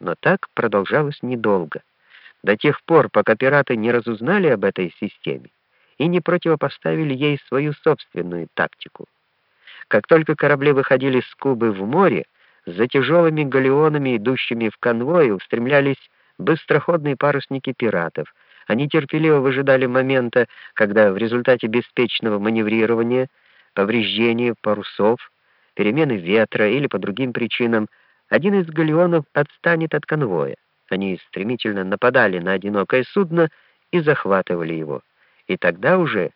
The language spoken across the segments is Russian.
Но так продолжалось недолго, до тех пор, пока пираты не разузнали об этой системе и не противопоставили ей свою собственную тактику. Как только корабли выходили с Кубы в море, за тяжелыми галеонами, идущими в конвой, устремлялись быстроходные парусники пиратов. Они терпеливо выжидали момента, когда в результате беспечного маневрирования, повреждения парусов, перемены ветра или по другим причинам один из галеонов отстанет от конвоя. Они стремительно нападали на одинокое судно и захватывали его. И тогда уже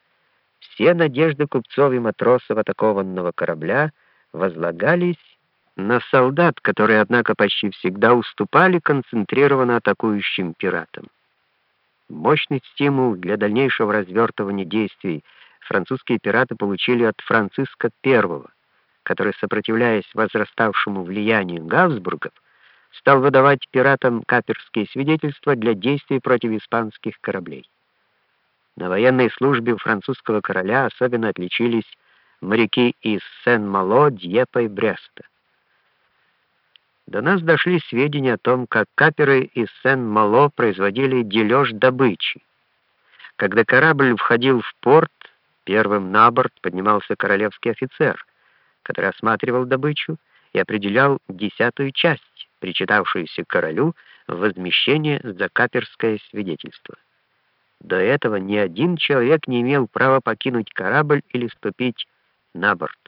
все надежды купцов и матросов атакованного корабля возлагались на солдат, которые, однако, почти всегда уступали концентрированно атакующим пиратам. Мощный стимул для дальнейшего развертывания действий французские пираты получили от Франциска I, который, сопротивляясь возраставшему влиянию Габсбургов, стал выдавать пиратам каперские свидетельства для действий против испанских кораблей. На военной службе у французского короля особенно отличились моряки из Сен-Мало, Дьепа и Бреста. До нас дошли сведения о том, как каперы из Сен-Мало производили дележ добычи. Когда корабль входил в порт, первым на борт поднимался королевский офицер, который осматривал добычу и определял десятую часть, причитавшуюся королю в возмещение за каперское свидетельство. До этого ни один человек не имел права покинуть корабль или ступить на борт.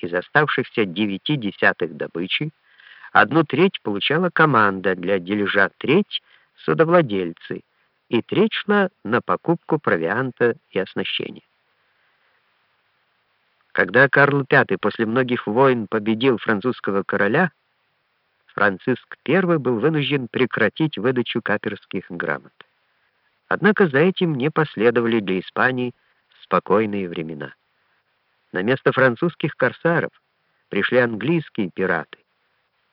Из оставшихся девяти десятых добычи одну треть получала команда для дележа, треть — судовладельцы, и треть шла на покупку провианта и оснащения. Когда Карл V после многих войн победил французского короля, Франциск I был вынужден прекратить выдачу каперских грамот. Однако за этим не последовали для Испании спокойные времена. На место французских корсаров пришли английские пираты,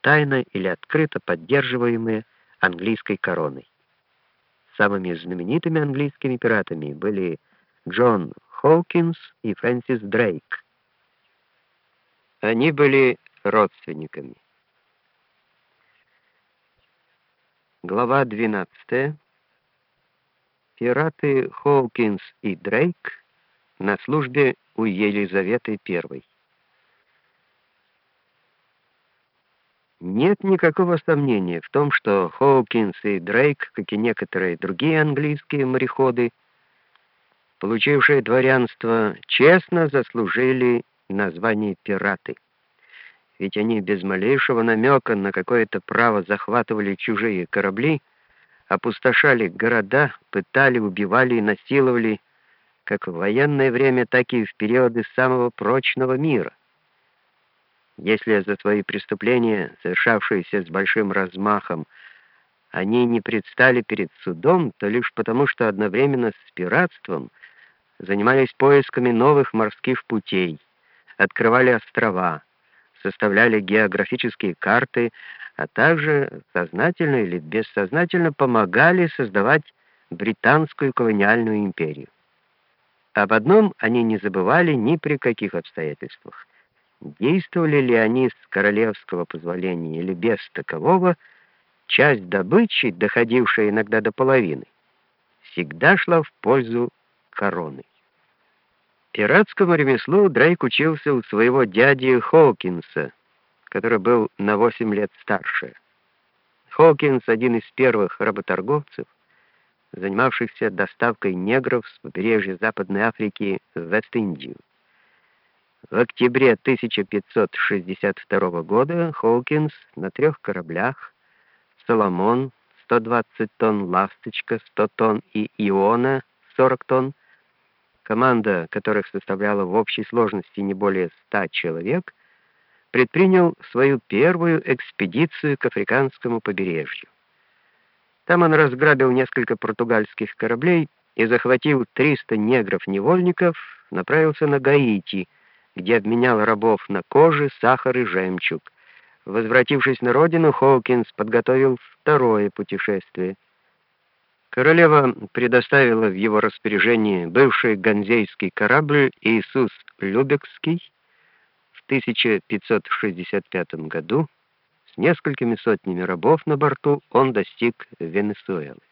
тайно или открыто поддерживаемые английской короной. Самыми знаменитыми английскими пиратами были Джон Хоукинс и Фрэнсис Дрейк. Они были родственниками. Глава 12. Пираты Хоукинс и Дрейк на службе у Елизаветы I. Нет никакого сомнения в том, что Хоукинс и Дрейк, как и некоторые другие английские мореходы, получившие дворянство, честно заслужили название пираты. Ведь они без малейшего намека на какое-то право захватывали чужие корабли, опустошали города, пытали, убивали и насиловали как в военное время, так и в периоды самого прочного мира. Если за свои преступления, совершавшиеся с большим размахом, они не предстали перед судом, то лишь потому, что одновременно с пиратством занимались поисками новых морских путей, открывали острова, составляли географические карты, а также сознательно или бессознательно помогали создавать британскую колониальную империю. Об одном они не забывали ни при каких обстоятельствах. Действовали ли они с королевского позволения или без такового, часть добычи, доходившая иногда до половины, всегда шла в пользу короны. Пиратскому ремеслу Дрейк учился у своего дяди Хоукинса, который был на 8 лет старше. Хокинс, один из первых работорговцев, занимавшихся доставкой негров с побережья Западной Африки в Вест-Индию. В октябре 1562 года Хоукинс на трех кораблях «Соломон» 120 тонн, «Ласточка» 100 тонн и «Иона» 40 тонн, команда которых составляла в общей сложности не более 100 человек, предпринял свою первую экспедицию к африканскому побережью. Там он разграбил несколько португальских кораблей и, захватив 300 негров-невольников, направился на Гаити, где обменял рабов на кожи, сахар и жемчуг. Возвратившись на родину, Хоукинс подготовил второе путешествие. Королева предоставила в его распоряжение бывший ганзейский корабль «Иисус Любекский», 1565 году несколькими сотнями рабов на борту он достиг Венесуэлы.